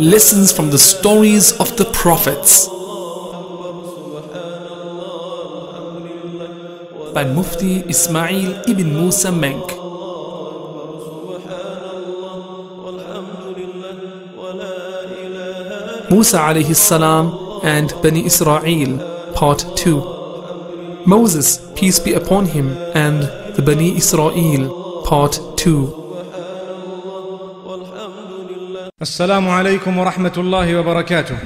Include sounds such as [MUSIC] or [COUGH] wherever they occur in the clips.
Lessons from the stories of the prophets by Mufti Ismail ibn Musa Menk. Musa alayhi salam and Bani Israel, part 2. Moses, peace be upon him, and the Bani Israel, part 2. السلام عليكم ورحمة الله وبركاته.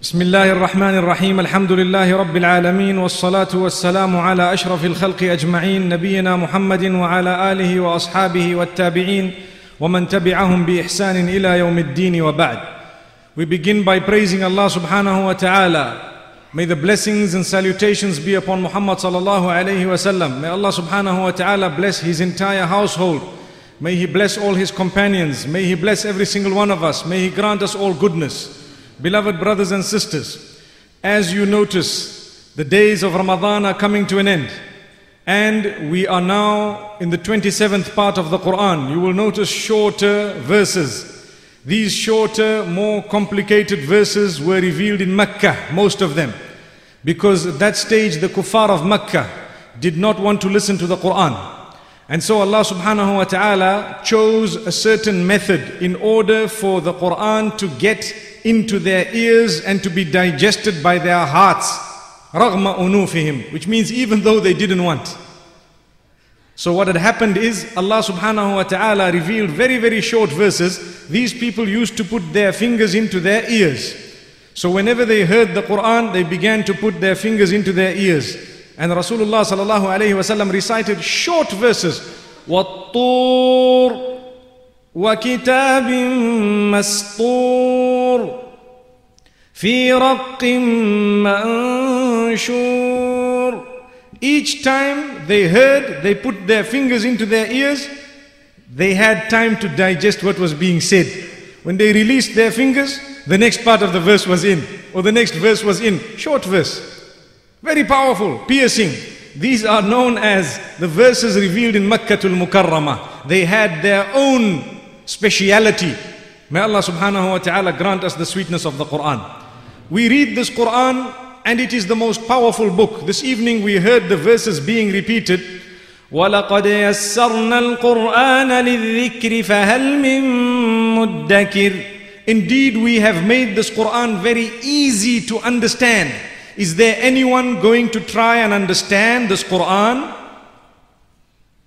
بسم الله الرحمن الرحيم، الحمد لله رب العالمين والصلاة والسلام على أشرف الخلق أجمعين نبينا محمد وعلى آله وأصحابه والتابعين ومن تبعهم بإحسان إلى يوم الدين وبعد. We begin by praising Allah subhanahu wa ta'ala. May the blessings and salutations be upon Muhammad sallallahu alayhi wa sallam. May Allah subhanahu wa ta'ala bless his entire household. May He bless all His companions. May He bless every single one of us. May He grant us all goodness. Beloved brothers and sisters, as you notice, the days of Ramadan are coming to an end. And we are now in the 27th part of the Quran. You will notice shorter verses. These shorter, more complicated verses were revealed in Mecca, most of them. Because at that stage, the kuffar of Mecca did not want to listen to the Quran. And so Allah subhanahu wa ta'ala chose a certain method in order for the Quran to get into their ears and to be digested by their hearts. رغم أنوفهم, which means even though they didn't want. So what had happened is Allah subhanahu wa ta'ala revealed very very short verses. These people used to put their fingers into their ears. So whenever they heard the Quran, they began to put their fingers into their ears. And Rasulullah sallallahu alayhi wasallam recited short verses. وَالطُّورِ وَكِتَابٍ مَسْطُورٍ فِي رَقٍّ مَنشُورٍ Each time they heard, they put their fingers into their ears, they had time to digest what was being said. When they released their fingers, the next part of the verse was in, or the next verse was in. Short verse. Very powerful, piercing. These are known as the verses revealed in Makkatul Mukarramah. They had their own speciality. May Allah subhanahu wa ta'ala grant us the sweetness of the Quran. We read this Quran and it is the most powerful book. This evening we heard the verses being repeated. ولقد يسرنا القرآن للذكر فهل من مدكر Indeed, we have made this Quran very easy to understand. Is there anyone going to try and understand this Quran?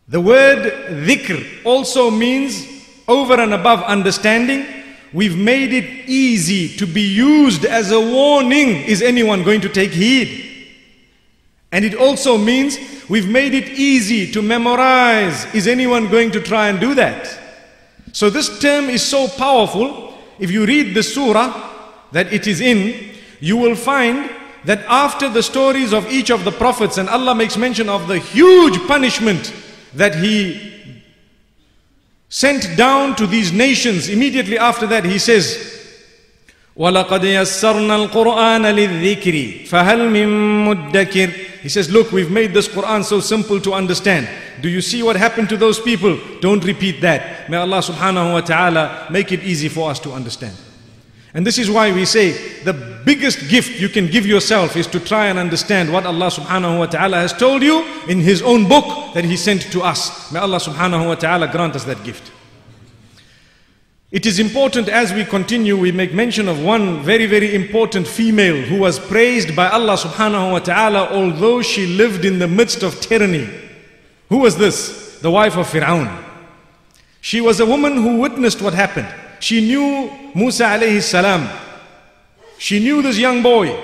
The word dhikr also means over and above understanding. We've made it easy to be used as a warning. Is anyone going to take heed? And it also means we've made it easy to memorize. Is anyone going to try and do that? So this term is so powerful. If you read the surah that it is in, you will find that after the stories of each of the prophets and Allah makes mention of the huge punishment that he sent down to these nations immediately after that he says ولقد يسرنا القرآن للذكر فهل من مدكر he says look we've made this Quran so simple to understand do you see what happened to those people don't repeat that may Allah subhanahu wa ta'ala make it easy for us to understand and this is why we say the biggest gift you can give yourself is to try and understand what Allah subhanahu wa ta'ala has told you in His own book that He sent to us. May Allah subhanahu wa ta'ala grant us that gift. It is important as we continue, we make mention of one very, very important female who was praised by Allah subhanahu wa ta'ala although she lived in the midst of tyranny. Who was this? The wife of Fir'aun. She was a woman who witnessed what happened. She knew Musa alayhi salam. She knew this young boy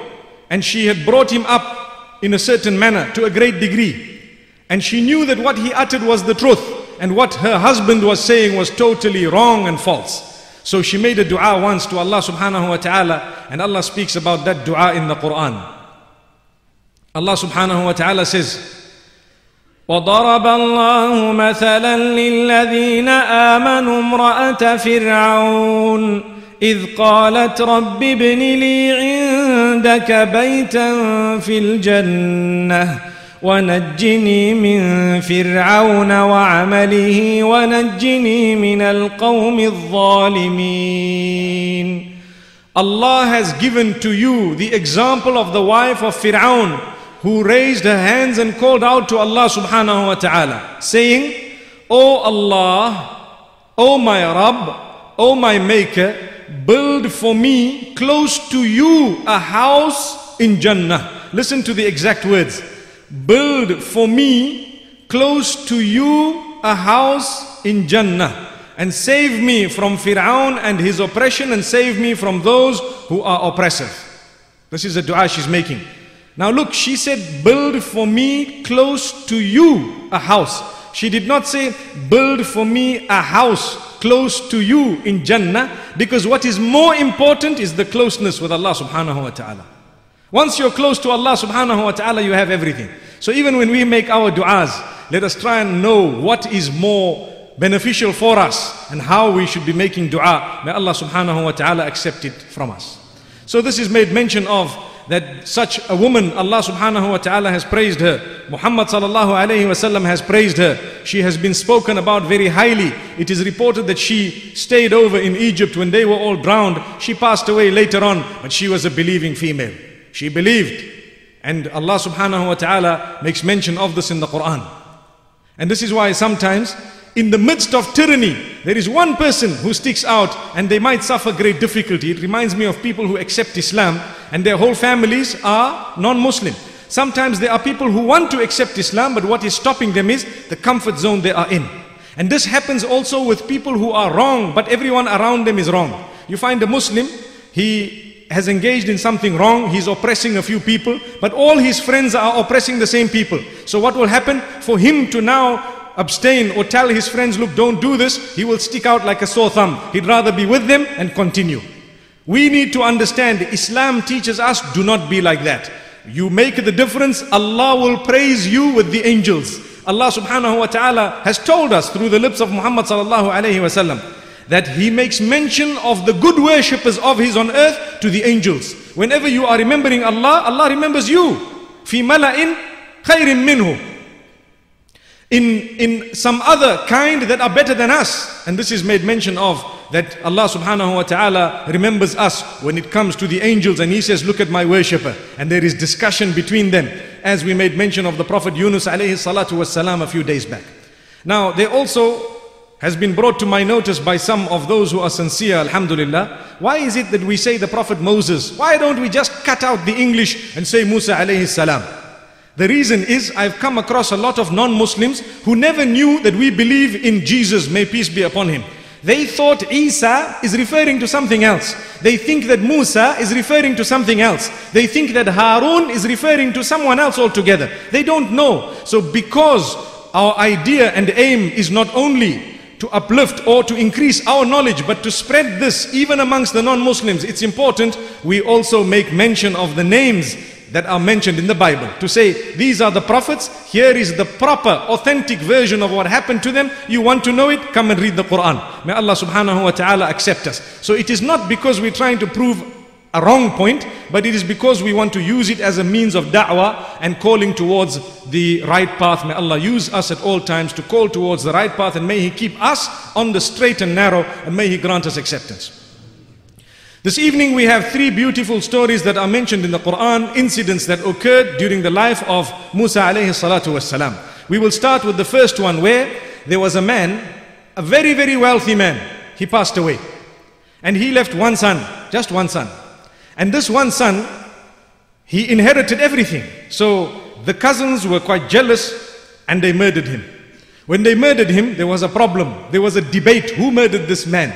and she had brought him up in a certain manner to a great degree. And she knew that what he uttered was the truth and what her husband was saying was totally wrong and false. So she made a dua once to Allah subhanahu wa ta'ala, and Allah speaks about that dua in the Quran. Allah subhanahu wa ta'ala says, وضرب الله مثلا للذين آمنوا امرأة فرعون إذ قالت رب ابن لي عندك بيتا في الجنة ونجني من فرعون وعمله ونجني من القوم الظالمين. Allah has given to you the example of the wife of Fir'aun. Who raised her hands and called out to Allah subhanahu wa ta'ala, saying, O Allah, O my Rabb, O my Maker, build for me close to you a house in Jannah. Listen to the exact words. Build for me close to you a house in Jannah and save me from Fir'aun and his oppression and save me from those who are oppressive. This is a dua she's making. Now look, she said, build for me close to you a house. She did not say, build for me a house close to you in Jannah, because what is more important is the closeness with Allah subhanahu wa ta'ala. Once you're close to Allah subhanahu wa ta'ala, you have everything. So even when we make our du'as, let us try and know what is more beneficial for us and how we should be making dua. May Allah subhanahu wa ta'ala accept it from us. So this is made mention of that such a woman, Allah subhanahu wa ta'ala has praised her. Muhammad sallallahu alayhi wasallam has praised her. She has been spoken about very highly. It is reported that she stayed over in Egypt when they were all drowned. She passed away later on, but she was a believing female. She believed. And Allah subhanahu wa ta'ala makes mention of this in the Quran. And this is why sometimes in the midst of tyranny, there is one person who sticks out and they might suffer great difficulty. It reminds me of people who accept Islam and their whole families are non-Muslim. Sometimes there are people who want to accept Islam, but what is stopping them is the comfort zone they are in. And this happens also with people who are wrong, but everyone around them is wrong. You find a Muslim, he has engaged in something wrong, he's oppressing a few people, but all his friends are oppressing the same people. So what will happen? For him to now abstain or tell his friends, look, don't do this, he will stick out like a sore thumb. He'd rather be with them and continue. We need to understand Islam teaches us do not be like that. You make the difference, Allah will praise you with the angels. Allah subhanahu wa ta'ala has told us through the lips of Muhammad sallallahu alayhi wasallam that he makes mention of the good worshippers of his on earth to the angels. Whenever you are remembering Allah, Allah remembers you. في ملأ خير منه in, in some other kind that are better than us. And this is made mention of that Allah subhanahu wa ta'ala remembers us when it comes to the angels and He says, look at my worshipper. And there is discussion between them as we made mention of the Prophet Yunus alayhi salatu a few days back. Now there also has been brought to my notice by some of those who are sincere, alhamdulillah. Why is it that we say the Prophet Moses? Why don't we just cut out the English and say Musa alayhi salam? The reason is I've come across a lot of non-Muslims who never knew that we believe in Jesus, may peace be upon him. They thought Isa is referring to something else. They think that Musa is referring to something else. They think that Harun is referring to someone else altogether. They don't know. So because our idea and aim is not only to uplift or to increase our knowledge, but to spread this even amongst the non-Muslims, it's important we also make mention of the names that are mentioned in the Bible. To say, these are the prophets, here is the proper, authentic version of what happened to them. You want to know it? Come and read the Quran. May Allah subhanahu wa ta'ala accept us. So it is not because we're trying to prove a wrong point, but it is because we want to use it as a means of da'wah and calling towards the right path. May Allah use us at all times to call towards the right path and may He keep us on the straight and narrow and may He grant us acceptance. This evening we have three beautiful stories that are mentioned in the Quran, incidents that occurred during the life of Musa alayhi salatu wasalam. We will start with the first one where there was a man, a very, very wealthy man. He passed away. And he left one son, just one son. And this one son, he inherited everything. So the cousins were quite jealous and they murdered him. When they murdered him, there was a problem. There was a debate. Who murdered this man?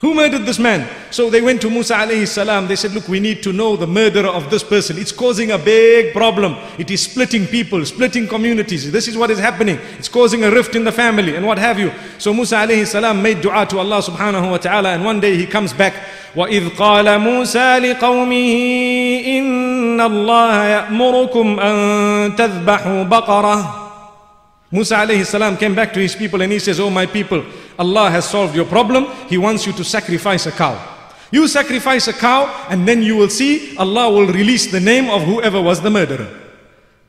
Who murdered this man? So they went to Musa alayhi salam. They said, Look, we need to know the murderer of this person. It's causing a big problem. It is splitting people, splitting communities. This is what is happening. It's causing a rift in the family and what have you. So Musa alayhi salam made dua to Allah subhanahu wa ta'ala. And one day he comes back. وإذ قال موسى لقومه إن الله يأمركم أن تذبحوا بقرة Musa alayhi salam came back to his people and he says, Oh my people, Allah has solved your problem. He wants you to sacrifice a cow. You sacrifice a cow and then you will see Allah will release the name of whoever was the murderer.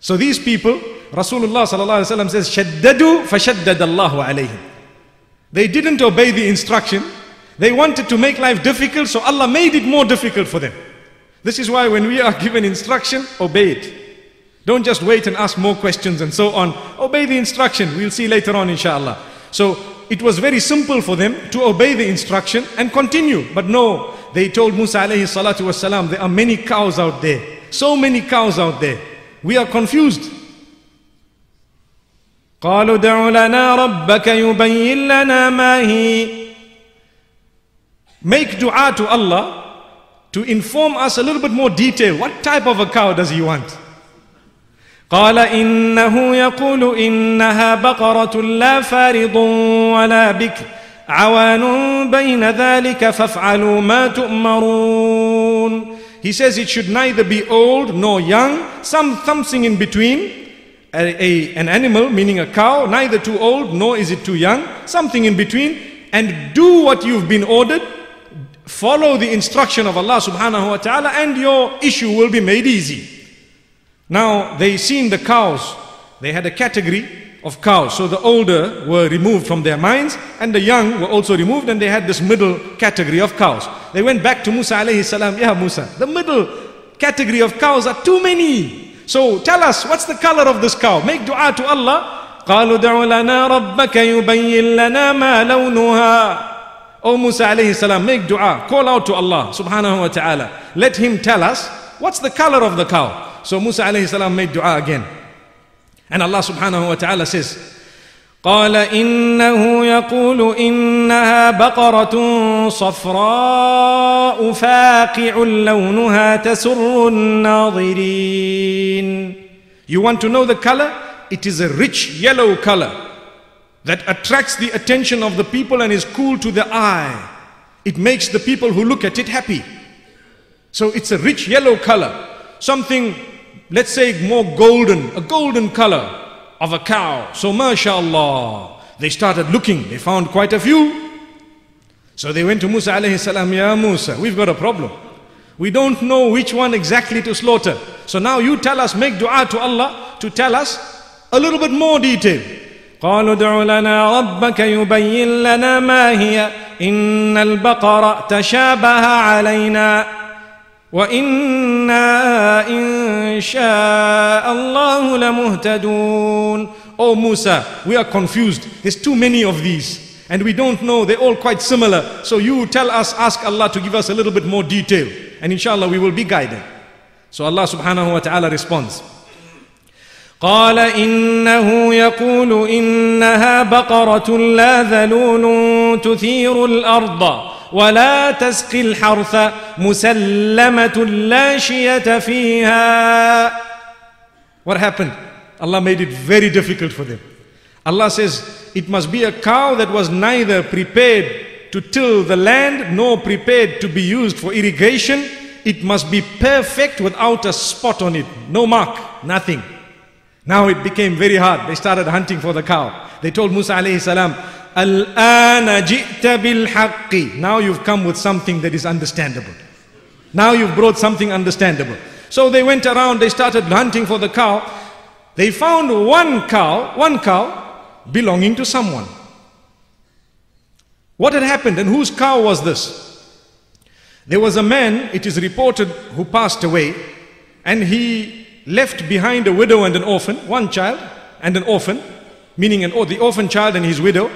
So these people, Rasulullah sallallahu says, "Shaddadu fashaddad Allahu alayhim." They didn't obey the instruction. They wanted to make life difficult, so Allah made it more difficult for them. This is why when we are [LAUGHS] given instruction, obey it. Don't just wait and ask more questions and so on. Obey the instruction. We'll see later on, inshallah. So it was very simple for them to obey the instruction and continue. But no, they told Musa alayhi salatu wasalam, there are many cows out there. So many cows out there. We are confused. قالوا دع لنا ربك يبين لنا ما هي Make dua to Allah to inform us a little bit more detail. What type of a cow does he want? قال إنه يقول إنها بقرة لا فارض ولا بكر عوان بين ذلك فافعلوا ما تؤمرون He says it should neither be old nor young, some something in between. A, a, an animal, meaning a cow, neither too old nor is it too young, something in between, and do what you've been ordered. Follow the instruction of Allah subhanahu wa ta'ala, and your issue will be made easy. Now they seen the cows. They had a category of cows. So the older were removed from their minds and the young were also removed and they had this middle category of cows. They went back to Musa alayhi salam, Ya Musa, the middle category of cows are too many. So tell us, what's the color of this cow? Make dua to Allah. قالوا دع لنا ربك يبين لنا ما لونها O Musa alayhi salam, make dua, call out to Allah subhanahu wa ta'ala. Let him tell us, what's the color of the cow? So Musa alayhi salam made dua again. And Allah subhanahu wa ta'ala says, قال إنه يقول إنها بقرة صفراء فاقع لونها تسر الناظرين You want to know the color? It is a rich yellow color that attracts the attention of the people and is cool to the eye. It makes the people who look at it happy. So it's a rich yellow color. Something let's say more golden, a golden color of a cow. So mashallah, they started looking, they found quite a few. So they went to Musa alayhi salam, Ya Musa, we've got a problem. We don't know which one exactly to slaughter. So now you tell us, make dua to Allah to tell us a little bit more detail. قالوا ادع لنا ربك يبين لنا ما هي إن البقرة تشابه علينا وإنا إن شاء الله لمهتدون Oh Musa, we are confused. There's too many of these. And we don't know, they're all quite similar. So you tell us, ask Allah to give us a little bit more detail. And inshallah we will be guided. So Allah subhanahu wa ta'ala responds. قال إنه يقول إنها بقرة لا ذلول تثير الأرض ولا تسقي الحرث مسلمة لا شية فيها What happened? Allah made it very difficult for them. Allah says, it must be a cow that was neither prepared to till the land nor prepared to be used for irrigation. It must be perfect without a spot on it. No mark, nothing. Now it became very hard. They started hunting for the cow. They told Musa alayhi salam, Al-ana bil Now you've come with something that is understandable. Now you've brought something understandable. So they went around, they started hunting for the cow. They found one cow, one cow belonging to someone. What had happened and whose cow was this? There was a man, it is reported, who passed away and he left behind a widow and an orphan, one child and an orphan, meaning an, the orphan child and his widow.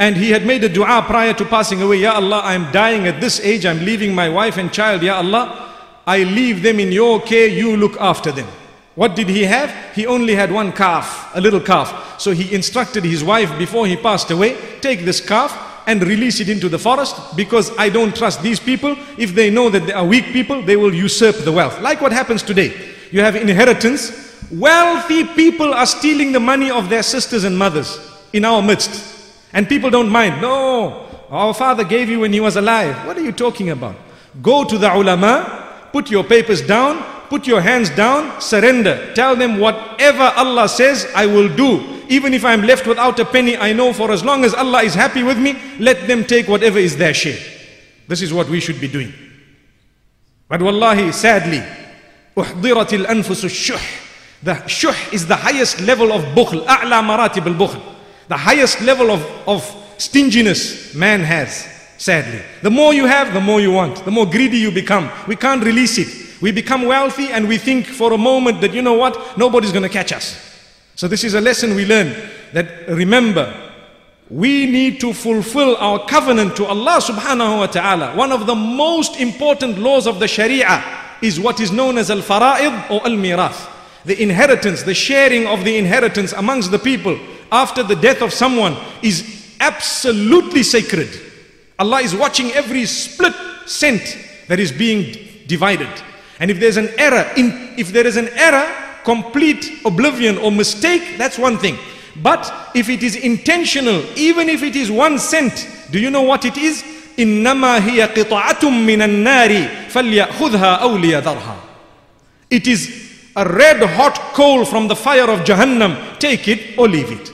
And he had made a dua prior to passing away. Ya Allah, I'm dying at this age. I'm leaving my wife and child. Ya Allah, I leave them in your care. You look after them. What did he have? He only had one calf, a little calf. So he instructed his wife before he passed away, take this calf and release it into the forest because I don't trust these people. If they know that they are weak people, they will usurp the wealth. Like what happens today. You have inheritance. Wealthy people are stealing the money of their sisters and mothers in our midst. And people don't mind. No, our father gave you when he was alive. What are you talking about? Go to the ulama, put your papers down, put your hands down, surrender. Tell them whatever Allah says, I will do. Even if I'm left without a penny, I know for as long as Allah is happy with me, let them take whatever is their share. This is what we should be doing. But wallahi, sadly, أحضرت الأنفس الشح. The shuh is the highest level of bukhl, أعلى مراتب البخل. The highest level of, of stinginess man has, sadly. The more you have, the more you want. The more greedy you become. We can't release it. We become wealthy and we think for a moment that, you know what, nobody's going to catch us. So this is a lesson we learn that remember, we need to fulfill our covenant to Allah subhanahu wa ta'ala. One of the most important laws of the Sharia is what is known as al-fara'id or al-mirath. The inheritance, the sharing of the inheritance amongst the people after the death of someone is absolutely sacred. Allah is watching every split cent that is being divided. And if there's an error, in, if there is an error, complete oblivion or mistake, that's one thing. But if it is intentional, even if it is one cent, do you know what it is? إنما هي قطعة من النار فليأخذها أو ليذرها. It is a red hot coal from the fire of Jahannam. Take it or leave it.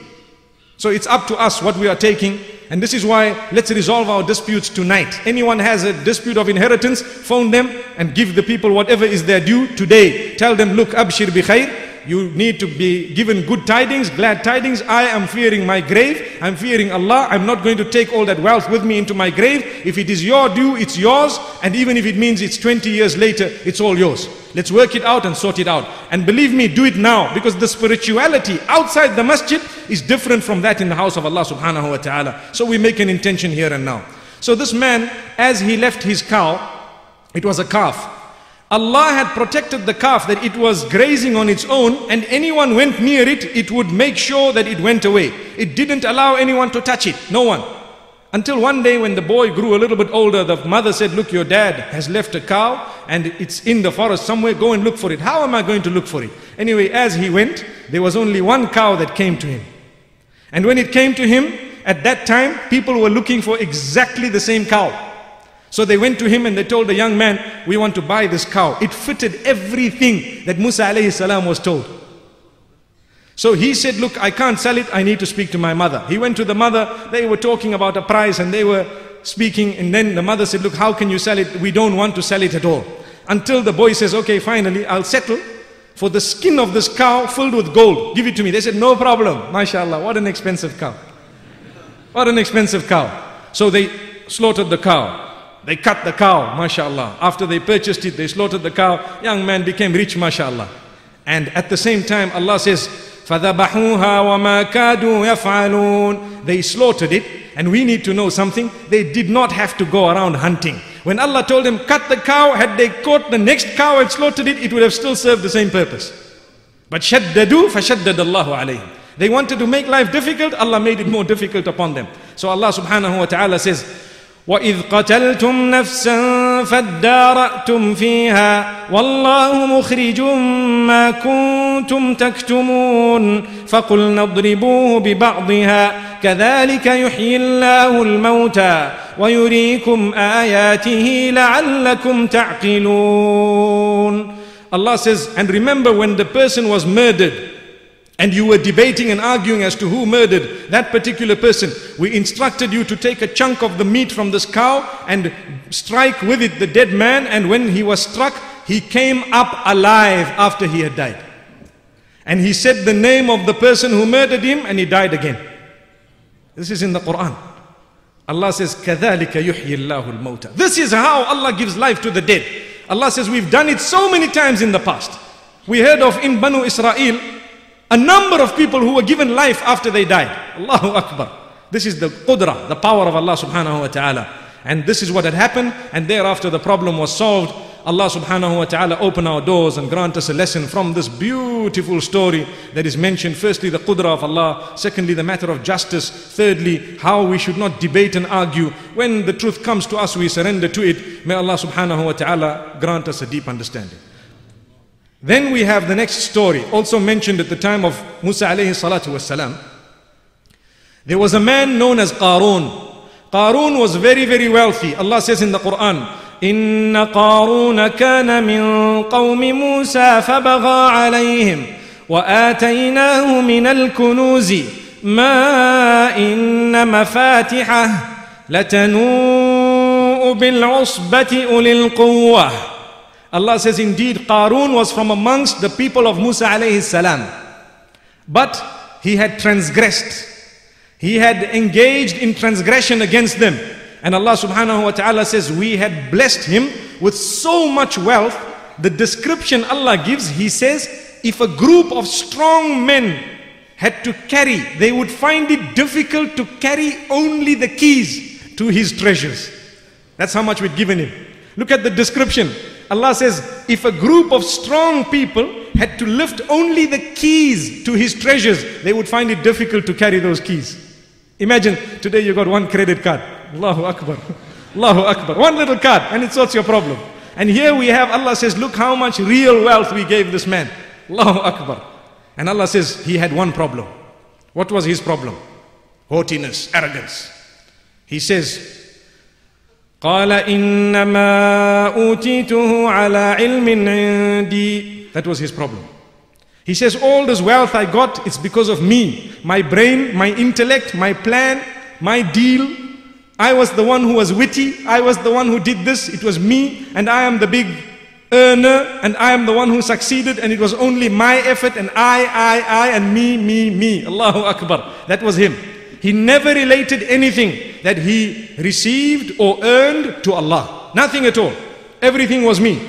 So it's up to us what we are taking. And this is why let's resolve our disputes tonight. Anyone has a dispute of inheritance, phone them and give the people whatever is their due today. Tell them, look, abshir bi khair. You need to be given good tidings, glad tidings. I am fearing my grave. I'm fearing Allah. I'm not going to take all that wealth with me into my grave. If it is your due, it's yours. And even if it means it's 20 years later, it's all yours. Let's work it out and sort it out. And believe me, do it now because the spirituality outside the masjid is different from that in the house of Allah subhanahu wa ta'ala. So we make an intention here and now. So this man, as he left his cow, it was a calf. Allah had protected the calf that it was grazing on its own and anyone went near it, it would make sure that it went away. It didn't allow anyone to touch it, no one. Until one day when the boy grew a little bit older, the mother said, look, your dad has left a cow and it's in the forest somewhere, go and look for it. How am I going to look for it? Anyway, as he went, there was only one cow that came to him. And when it came to him, at that time, people were looking for exactly the same cow. So they went to him and they told the young man, we want to buy this cow. It fitted everything that Musa alayhi salam was told. So he said, look, I can't sell it. I need to speak to my mother. He went to the mother. They were talking about a price and they were speaking. And then the mother said, look, how can you sell it? We don't want to sell it at all. Until the boy says, okay, finally, I'll settle for the skin of this cow filled with gold. Give it to me. They said, no problem. MashaAllah, what an expensive cow. What an expensive cow. So they slaughtered the cow. They cut the cow, mashallah. After they purchased it, they slaughtered the cow. Young man became rich, mashallah. And at the same time, Allah says, فَذَبَحُوهَا وَمَا كَادُوا يَفْعَلُونَ They slaughtered it. And we need to know something. They did not have to go around hunting. When Allah told them, cut the cow, had they caught the next cow and slaughtered it, it would have still served the same purpose. But شَدَّدُوا فَشَدَّدَ اللَّهُ عَلَيْهِمْ They wanted to make life difficult, Allah made it more difficult upon them. So Allah subhanahu wa ta'ala says, واذ قتلتم نفسا فاداراتم فيها والله مخرج ما كنتم تكتمون فقلنا اضربوه ببعضها كذلك يحيي الله الموتى ويريكم اياته لعلكم تعقلون. Allah says and remember when the person was murdered and you were debating and arguing as to who murdered that particular person, we instructed you to take a chunk of the meat from this cow and strike with it the dead man. And when he was struck, he came up alive after he had died. And he said the name of the person who murdered him and he died again. This is in the Quran. Allah says, كَذَلِكَ يُحْيِي اللَّهُ الْمَوْتَى This is how Allah gives life to the dead. Allah says, we've done it so many times in the past. We heard of in Banu Israel, a number of people who were given life after they died. Allahu Akbar. This is the qudra, the power of Allah subhanahu wa ta'ala. And this is what had happened. And thereafter the problem was solved. Allah subhanahu wa ta'ala open our doors and grant us a lesson from this beautiful story that is mentioned. Firstly, the qudra of Allah. Secondly, the matter of justice. Thirdly, how we should not debate and argue. When the truth comes to us, we surrender to it. May Allah subhanahu wa ta'ala grant us a deep understanding. Then we have the next story, also mentioned at the time of Musa alayhi salatu wasalam. There was a man known as Qarun. Qarun was very, very wealthy. Allah says in the Quran, إن قارون كان من قوم موسى فبغى عليهم وآتيناه من الكنوز ما إن مفاتحه لتنوء بالعصبة أولي القوة Allah says indeed Qarun was from amongst the people of Musa alayhi salam but he had transgressed he had engaged in transgression against them. And Allah subhanahu wa ta'ala says, We had blessed him with so much wealth. The description Allah gives, He says, if a group of strong men had to carry, they would find it difficult to carry only the keys to his treasures. That's how much we'd given him. Look at the description. Allah says, if a group of strong people had to lift only the keys to his treasures, they would find it difficult to carry those keys. Imagine today you got one credit card. Allahu Akbar. [LAUGHS] Allahu Akbar. One little card and it sorts your problem. And here we have Allah says, look how much real wealth we gave this man. Allahu Akbar. And Allah says he had one problem. What was his problem? Haughtiness, arrogance. He says, قال إنما أوتيته على علم عندي That was his problem. He says, All this wealth I got, it's because of me. My brain, my intellect, my plan, my deal. I was the one who was witty. I was the one who did this. It was me. And I am the big earner. And I am the one who succeeded. And it was only my effort. And I, I, I, and me, me, me. Allahu Akbar. That was him. He never related anything that he received or earned to Allah. Nothing at all. Everything was me.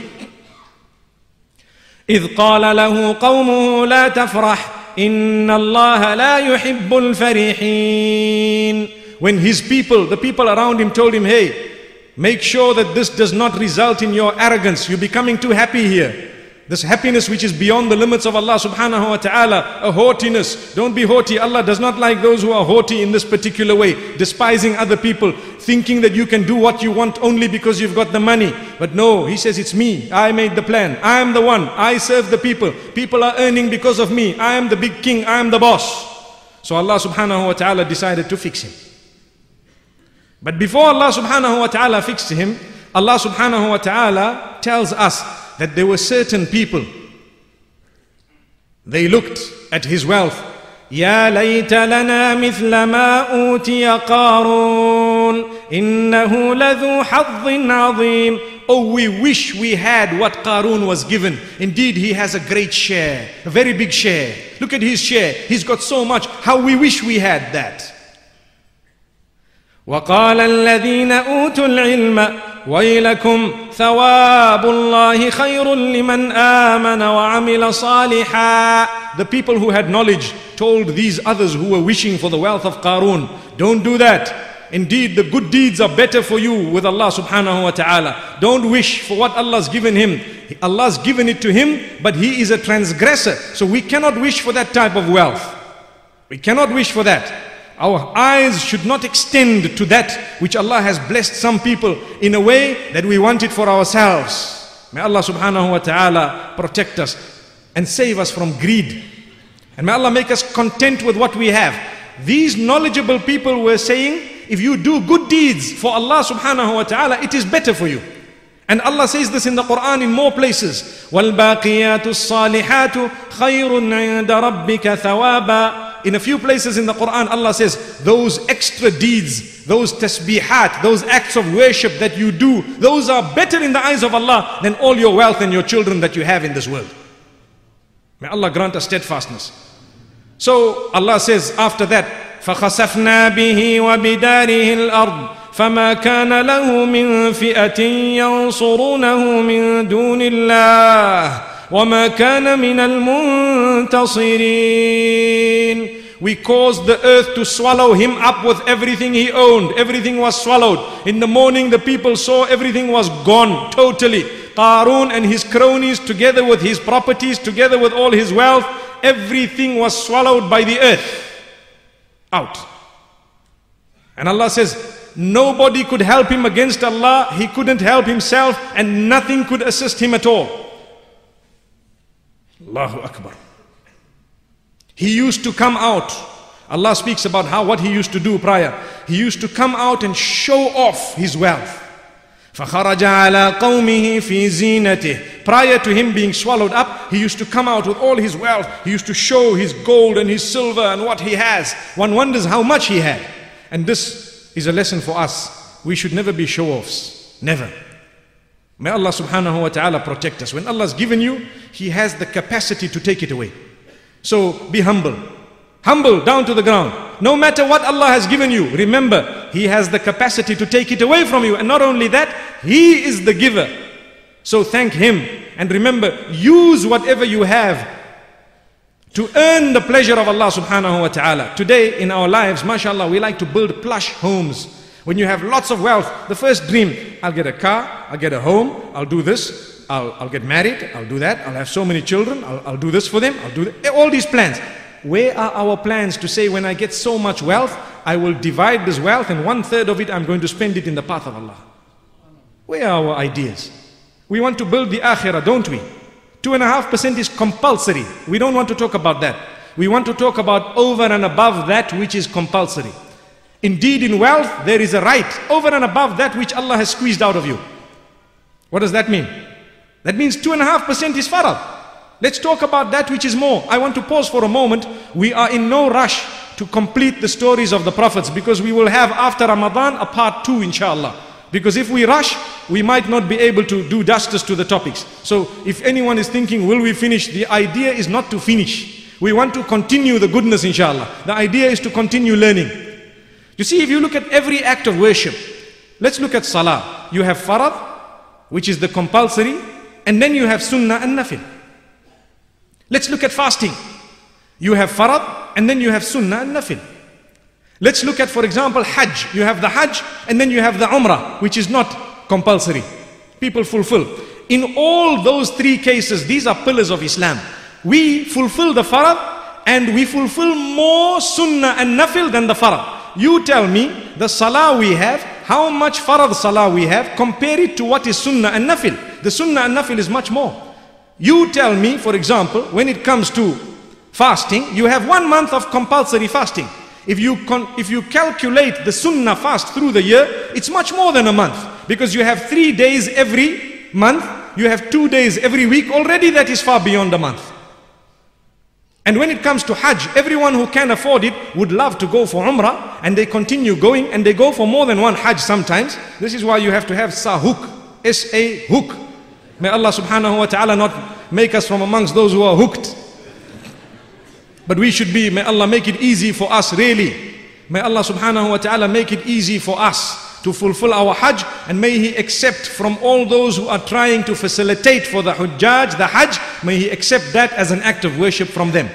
إذ قال له قومه لا تفرح إن الله لا يحب الفرحين When his people, the people around him told him, hey, make sure that this does not result in your arrogance. You're becoming too happy here. This happiness which is beyond the limits of Allah subhanahu wa ta'ala, a haughtiness. Don't be haughty. Allah does not like those who are haughty in this particular way, despising other people, thinking that you can do what you want only because you've got the money. But no, He says, it's me. I made the plan. I am the one. I serve the people. People are earning because of me. I am the big king. I am the boss. So Allah subhanahu wa ta'ala decided to fix him. But before Allah subhanahu wa ta'ala fixed him, Allah subhanahu wa ta'ala tells us that there were certain people, they looked at his wealth. يا ليت لنا مثل ما أوتي قارون إنه لذو حظ عظيم Oh, we wish we had what Qarun was given. Indeed, he has a great share, a very big share. Look at his share. He's got so much. How we wish we had that. وقال الذين أوتوا العلم ويلكم ثواب الله خير لمن آمن وعمل صالحا The people who had knowledge told these others who were wishing for the wealth of Qarun, don't do that. Indeed, the good deeds are better for you with Allah subhanahu wa ta'ala. Don't wish for what Allah's given him. Allah's given it to him, but he is a transgressor. So we cannot wish for that type of wealth. We cannot wish for that. Our eyes should not extend to that which Allah has blessed some people in a way that we want it for ourselves. May Allah subhanahu wa ta'ala protect us and save us from greed. And may Allah make us content with what we have. These knowledgeable people were saying, if you do good deeds for Allah subhanahu wa ta'ala, it is better for you. And Allah says this in the Quran in more places. وَالْبَاقِيَاتُ الصَّالِحَاتُ خَيْرٌ عِنْدَ رَبِّكَ ثَوَابًا in a few places in the Quran, Allah says, those extra deeds, those tasbihat, those acts of worship that you do, those are better in the eyes of Allah than all your wealth and your children that you have in this world. May Allah grant us steadfastness. So Allah says after that, فخسفنا به وبداره الأرض فما كان له من فئة ينصرونه من دون الله وما كان من المنتصرين We caused the earth to swallow him up with everything he owned. Everything was swallowed. In the morning, the people saw everything was gone totally. Qarun and his cronies, together with his properties, together with all his wealth, everything was swallowed by the earth. Out. And Allah says, nobody could help him against Allah, he couldn't help himself, and nothing could assist him at all. Allahu Akbar. He used to come out. Allah speaks about how what he used to do prior. He used to come out and show off his wealth. فخرج على قومه في زينته Prior to him being swallowed up, he used to come out with all his wealth. He used to show his gold and his silver and what he has. One wonders how much he had. And this is a lesson for us. We should never be show-offs. Never. May Allah subhanahu wa ta'ala protect us. When Allah's given you, He has the capacity to take it away. So be humble. Humble down to the ground. No matter what Allah has given you, remember, He has the capacity to take it away from you. And not only that, He is the giver. So thank Him. And remember, use whatever you have to earn the pleasure of Allah subhanahu wa ta'ala. Today in our lives, mashallah, we like to build plush homes. When you have lots of wealth, the first dream, I'll get a car, I'll get a home, I'll do this, I'll, I'll get married, I'll do that, I'll have so many children, I'll, I'll do this for them, I'll do that. Eh, all these plans. Where are our plans to say when I get so much wealth, I will divide this wealth and one third of it I'm going to spend it in the path of Allah? Where are our ideas? We want to build the akhirah, don't we? Two and a half percent is compulsory. We don't want to talk about that. We want to talk about over and above that which is compulsory. Indeed, in wealth, there is a right over and above that which Allah has squeezed out of you. What does that mean? That means two and a half percent is farad. Let's talk about that which is more. I want to pause for a moment. We are in no rush to complete the stories of the prophets because we will have after Ramadan a part two, inshallah. Because if we rush, we might not be able to do justice to the topics. So if anyone is thinking, will we finish? The idea is not to finish. We want to continue the goodness, inshallah. The idea is to continue learning. You see, if you look at every act of worship, let's look at salah. You have farad, which is the compulsory, and then you have sunnah and nafil. Let's look at fasting. You have farad and then you have sunnah and nafil. Let's look at, for example, hajj. You have the hajj and then you have the umrah, which is not compulsory. People fulfill. In all those three cases, these are pillars of Islam. We fulfill the farad and we fulfill more sunnah and nafil than the farad. You tell me the salah we have, how much farad salah we have, compare it to what is sunnah and nafil. The sunnah and nafil is much more. You tell me, for example, when it comes to fasting, you have one month of compulsory fasting. If you, if you calculate the sunnah fast through the year, it's much more than a month. Because you have three days every month, you have two days every week, already that is far beyond a month. And when it comes to Hajj, everyone who can afford it would love to go for Umrah and they continue going and they go for more than one Hajj sometimes. This is why you have to have Sahuk, S-A hook. May Allah subhanahu wa ta'ala not make us from amongst those who are hooked. But we should be, may Allah make it easy for us really. May Allah subhanahu wa ta'ala make it easy for us to fulfill our Hajj and may He accept from all those who are trying to facilitate for the Hujjaj, the Hajj, may He accept that as an act of worship from them.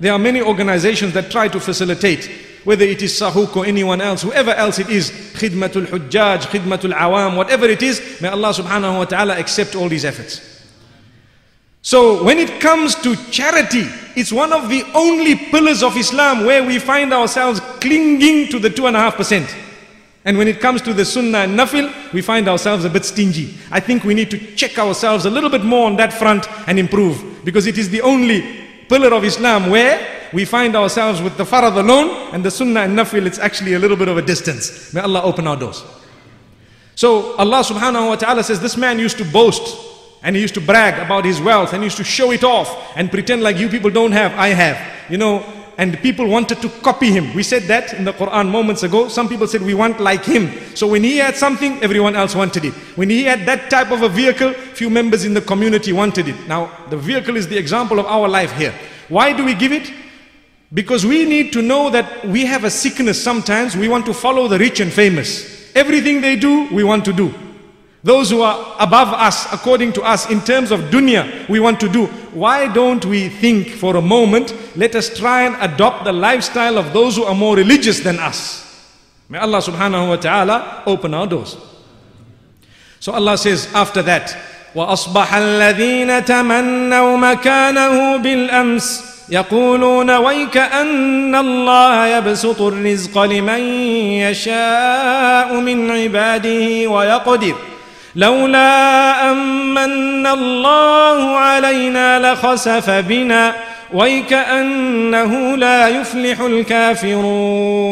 There are many organizations that try to facilitate whether it is Sahuk or anyone else, whoever else it is, Khidmatul Hujjaj, Khidmatul Awam, whatever it is, may Allah subhanahu wa ta'ala accept all these efforts. So when it comes to charity, it's one of the only pillars of Islam where we find ourselves clinging to the two and a half percent. And when it comes to the sunnah and nafil, we find ourselves a bit stingy. I think we need to check ourselves a little bit more on that front and improve. Because it is the only pillar of Islam where we find ourselves with the farad alone and the sunnah and nafil, it's actually a little bit of a distance. May Allah open our doors. So Allah subhanahu wa ta'ala says this man used to boast and he used to brag about his wealth and used to show it off and pretend like you people don't have, I have. You know, and people wanted to copy him. We said that in the Quran moments ago. Some people said we want like him. So when he had something, everyone else wanted it. When he had that type of a vehicle, few members in the community wanted it. Now, the vehicle is the example of our life here. Why do we give it? Because we need to know that we have a sickness sometimes. We want to follow the rich and famous. Everything they do, we want to do. Those who are above us, according to us, in terms of dunya, we want to do. Why don't we think for a moment, let us try and adopt the lifestyle of those who are more religious than us. May Allah subhanahu wa ta'ala open our doors. So Allah says after that, واصبح الذين تمنوا مكانه بالامس يقولون ويك ان الله يبسط الرزق لمن يشاء من عباده ويقدر لولا أمن الله علينا لخسف بنا ويكأنه لا يفلح الكافرون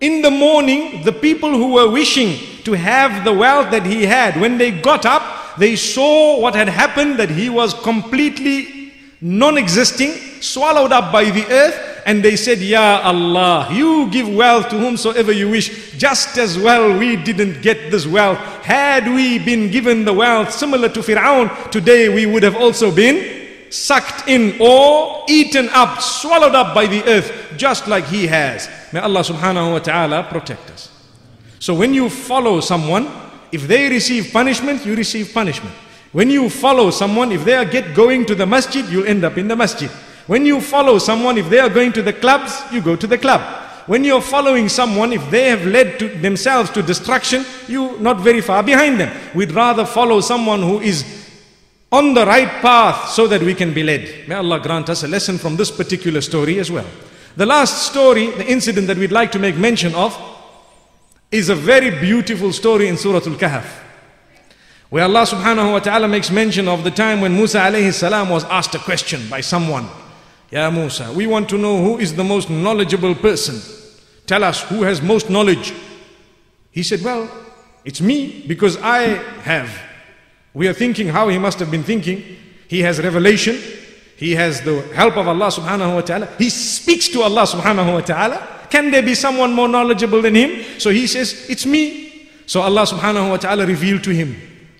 In the morning, the people who were wishing to have the wealth that he had, when they got up, they saw what had happened, that he was completely non-existing, swallowed up by the earth, and they said, Ya Allah, you give wealth to whomsoever you wish. Just as well we didn't get this wealth. Had we been given the wealth similar to Fir'aun, today we would have also been sucked in or eaten up, swallowed up by the earth, just like he has. May Allah subhanahu wa ta'ala protect us. So when you follow someone, if they receive punishment, you receive punishment. When you follow someone, if they are get going to the masjid, you'll end up in the masjid. When you follow someone, if they are going to the clubs, you go to the club. When you're following someone, if they have led to themselves to destruction, you not very far behind them. We'd rather follow someone who is on the right path so that we can be led. May Allah grant us a lesson from this particular story as well. The last story, the incident that we'd like to make mention of, is a very beautiful story in Surah Al-Kahf. Where Allah subhanahu wa ta'ala makes mention of the time when Musa alayhi salam was asked a question by someone. Ya Musa, we want to know who is the most knowledgeable person. Tell us who has most knowledge. He said, Well, it's me because I have. We are thinking how he must have been thinking. He has revelation. He has the help of Allah subhanahu wa ta'ala. He speaks to Allah subhanahu wa ta'ala. Can there be someone more knowledgeable than him? So he says, It's me. So Allah subhanahu wa ta'ala revealed to him,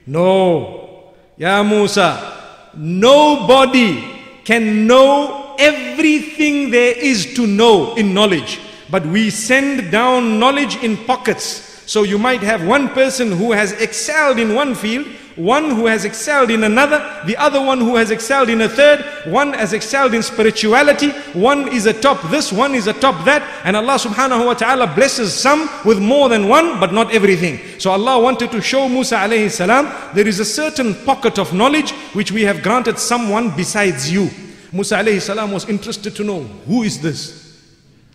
No. Ya Musa, nobody can know everything there is to know in knowledge. But we send down knowledge in pockets. So you might have one person who has excelled in one field, one who has excelled in another, the other one who has excelled in a third, one has excelled in spirituality, one is atop this, one is atop that, and Allah subhanahu wa ta'ala blesses some with more than one, but not everything. So Allah wanted to show Musa alayhi salam, there is a certain pocket of knowledge which we have granted someone besides you. Musa alayhi salam was interested to know, who is this?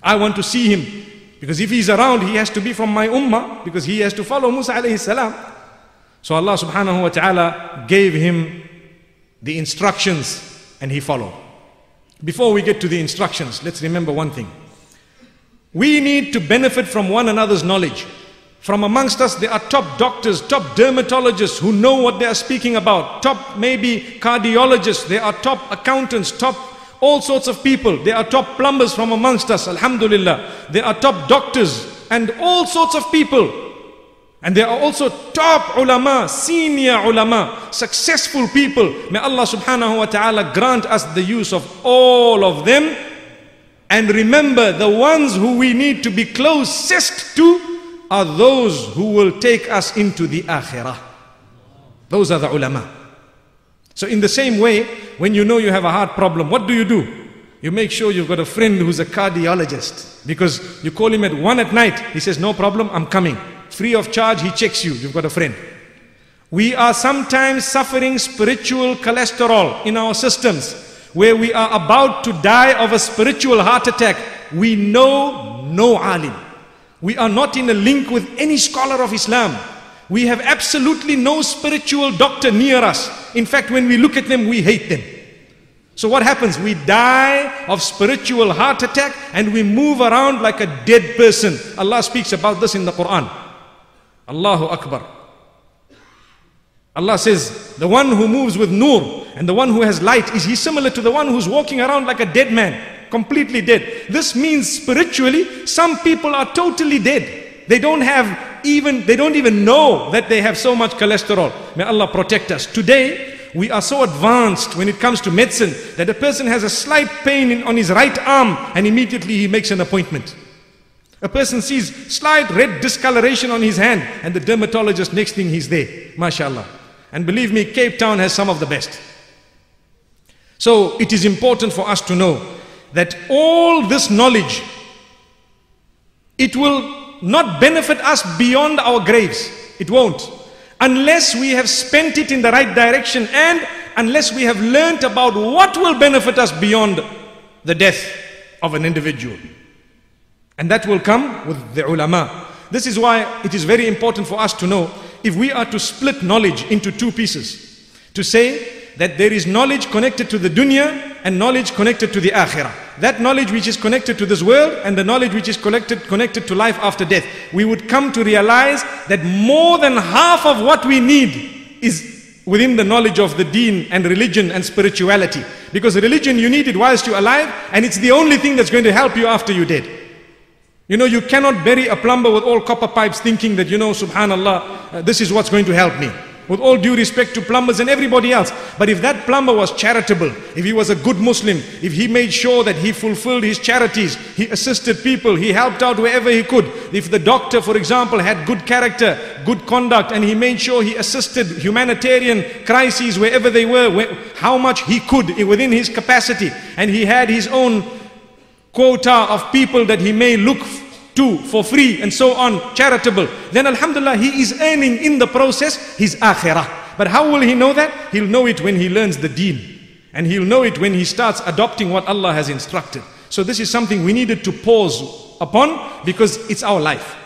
I want to see him. Because if he's around, he has to be from my ummah, because he has to follow Musa alayhi salam. So Allah subhanahu wa ta'ala gave him the instructions and he followed. Before we get to the instructions, let's remember one thing. We need to benefit from one another's knowledge. From amongst us, there are top doctors, top dermatologists who know what they are speaking about, top maybe cardiologists, there are top accountants, top all sorts of people. There are top plumbers from amongst us, alhamdulillah. There are top doctors and all sorts of people. And there are also top ulama, senior ulama, successful people. May Allah subhanahu wa ta'ala grant us the use of all of them. And remember, the ones who we need to be closest to are those who will take us into the akhirah. Those are the ulama. So in the same way, when you know you have a heart problem, what do you do? You make sure you've got a friend who's a cardiologist because you call him at one at night. He says, no problem, I'm coming. Free of charge, he checks you. You've got a friend. We are sometimes suffering spiritual cholesterol in our systems where we are about to die of a spiritual heart attack. We know no alim. We are not in a link with any scholar of Islam. We have absolutely no spiritual doctor near us. In fact, when we look at them, we hate them. So what happens? We die of spiritual heart attack and we move around like a dead person. Allah speaks about this in the Quran. Allahu Akbar. Allah says, the one who moves with nur and the one who has light, is he similar to the one who's walking around like a dead man? Completely dead. This means spiritually, some people are totally dead. They don't have even, they don't even know that they have so much cholesterol. May Allah protect us. Today, we are so advanced when it comes to medicine that a person has a slight pain in, on his right arm and immediately he makes an appointment. A person sees slight red discoloration on his hand and the dermatologist next thing he's there. MashaAllah. And believe me, Cape Town has some of the best. So it is important for us to know that all this knowledge, it will not benefit us beyond our graves. It won't. unless we have spent it in the right direction and unless we have learnt about what will benefit us beyond the death of an individual. And that will come with the ulama. This is why it is very important for us to know if we are to split knowledge into two pieces. To say that there is knowledge connected to the dunya and knowledge connected to the akhirah. That knowledge which is connected to this world and the knowledge which is connected, connected to life after death. We would come to realize that more than half of what we need is within the knowledge of the deen and religion and spirituality. Because religion you need it whilst you're alive and it's the only thing that's going to help you after you're dead. You know, you cannot bury a plumber with all copper pipes thinking that, you know, subhanallah, uh, this is what's going to help me. With all due respect to plumbers and everybody else. But if that plumber was charitable, if he was a good Muslim, if he made sure that he fulfilled his charities, he assisted people, he helped out wherever he could. If the doctor, for example, had good character, good conduct, and he made sure he assisted humanitarian crises wherever they were, where, how much he could within his capacity, and he had his own quota of people that he may look to for free and so on, charitable, then Alhamdulillah, he is earning in the process his akhirah. But how will he know that? He'll know it when he learns the deen. And he'll know it when he starts adopting what Allah has instructed. So this is something we needed to pause upon because it's our life.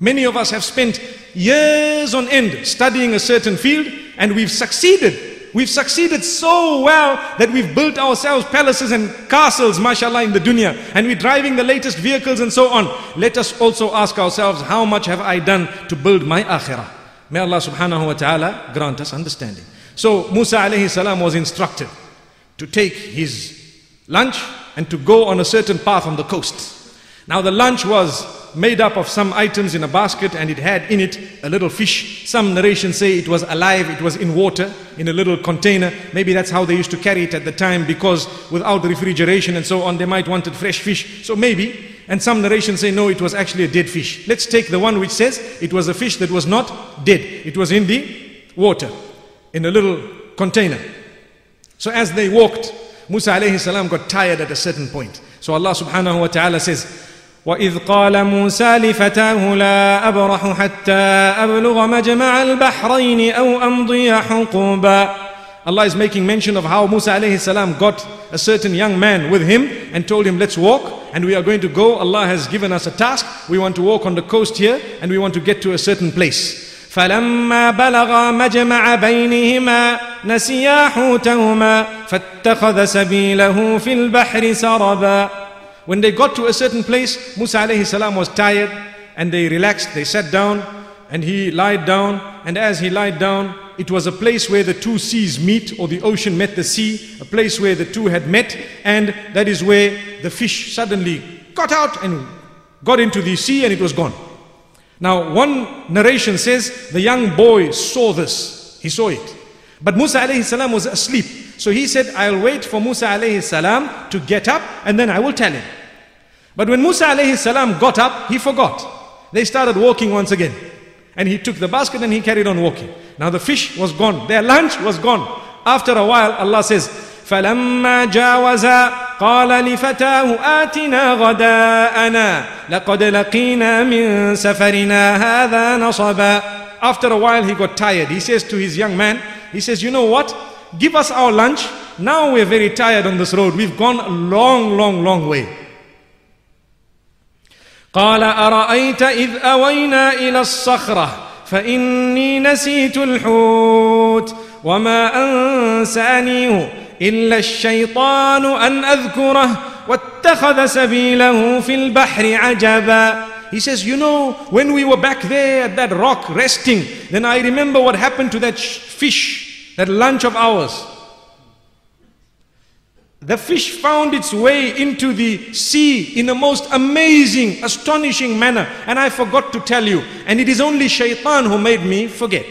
Many of us have spent years on end studying a certain field and we've succeeded We've succeeded so well that we've built ourselves palaces and castles, mashallah, in the dunya. And we're driving the latest vehicles and so on. Let us also ask ourselves, how much have I done to build my akhirah? May Allah subhanahu wa ta'ala grant us understanding. So Musa alayhi salam was instructed to take his lunch and to go on a certain path on the coast. Now the lunch was made up of some items in a basket and it had in it a little fish. Some narrations say it was alive, it was in water, in a little container. Maybe that's how they used to carry it at the time because without refrigeration and so on, they might wanted fresh fish. So maybe. And some narrations say no, it was actually a dead fish. Let's take the one which says it was a fish that was not dead. It was in the water, in a little container. So as they walked, Musa alayhi salam got tired at a certain point. So Allah subhanahu wa ta'ala says, واذ قال موسى لفتاه لا ابرح حتى ابلغ مجمع البحرين او امضي حقوبا Allah is making mention of how Musa alayhi salam got a certain young man with him and told him, let's walk and we are going to go. Allah has given us a task. We want to walk on the coast here and we want to get to a certain place. فلما بلغا مجمع بينهما نسيا حوتهما فاتخذ سبيله في البحر سربا when they got to a certain place, Musa alayhi salam was tired and they relaxed, they sat down and he lied down. And as he lied down, it was a place where the two seas meet or the ocean met the sea, a place where the two had met. And that is where the fish suddenly got out and got into the sea and it was gone. Now, one narration says the young boy saw this. He saw it. But Musa alayhi salam was asleep. So he said, I'll wait for Musa alayhi salam to get up and then I will tell him. But when Musa alayhi salam got up, he forgot. They started walking once again. And he took the basket and he carried on walking. Now the fish was gone. Their lunch was gone. After a while, Allah says, فلما جاوزا قال لفتاه آتنا غداءنا لقد لقينا من سفرنا هذا نصبا After a while he got tired. He says to his young man, he says, you know what? Give us our lunch. Now we're very tired on this road. We've gone a long, long, long way. قال أرأيت إذ أوينا إلى الصخرة فإني نسيت الحوت وما أنسانيه إلا الشيطان أن أذكره واتخذ سبيله في البحر عجبا He says, you know, when we were back there at that rock resting, then I remember what happened to that fish, that lunch of ours. The fish found its way into the sea in a most amazing, astonishing manner. And I forgot to tell you. And it is only shaitan who made me forget.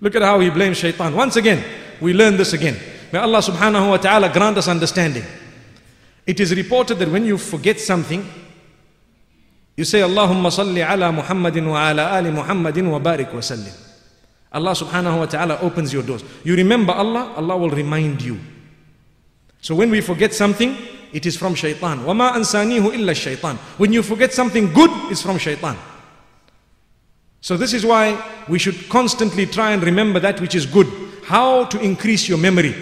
Look at how he blames shaitan. Once again, we learn this again. May Allah subhanahu wa ta'ala grant us understanding. It is reported that when you forget something, you say, Allahumma salli ala Muhammadin wa ala ali Muhammadin wa barik wa sallim. Allah subhanahu wa ta'ala opens your doors. You remember Allah, Allah will remind you. So when we forget something, it is from shaitan. وَمَا أَنسَانِيهُ إِلَّا الشَّيْطَانِ When you forget something good, it's from shaitan. So, this is why we should constantly try and remember that which is good. How to increase your memory.